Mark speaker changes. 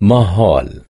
Speaker 1: ماهال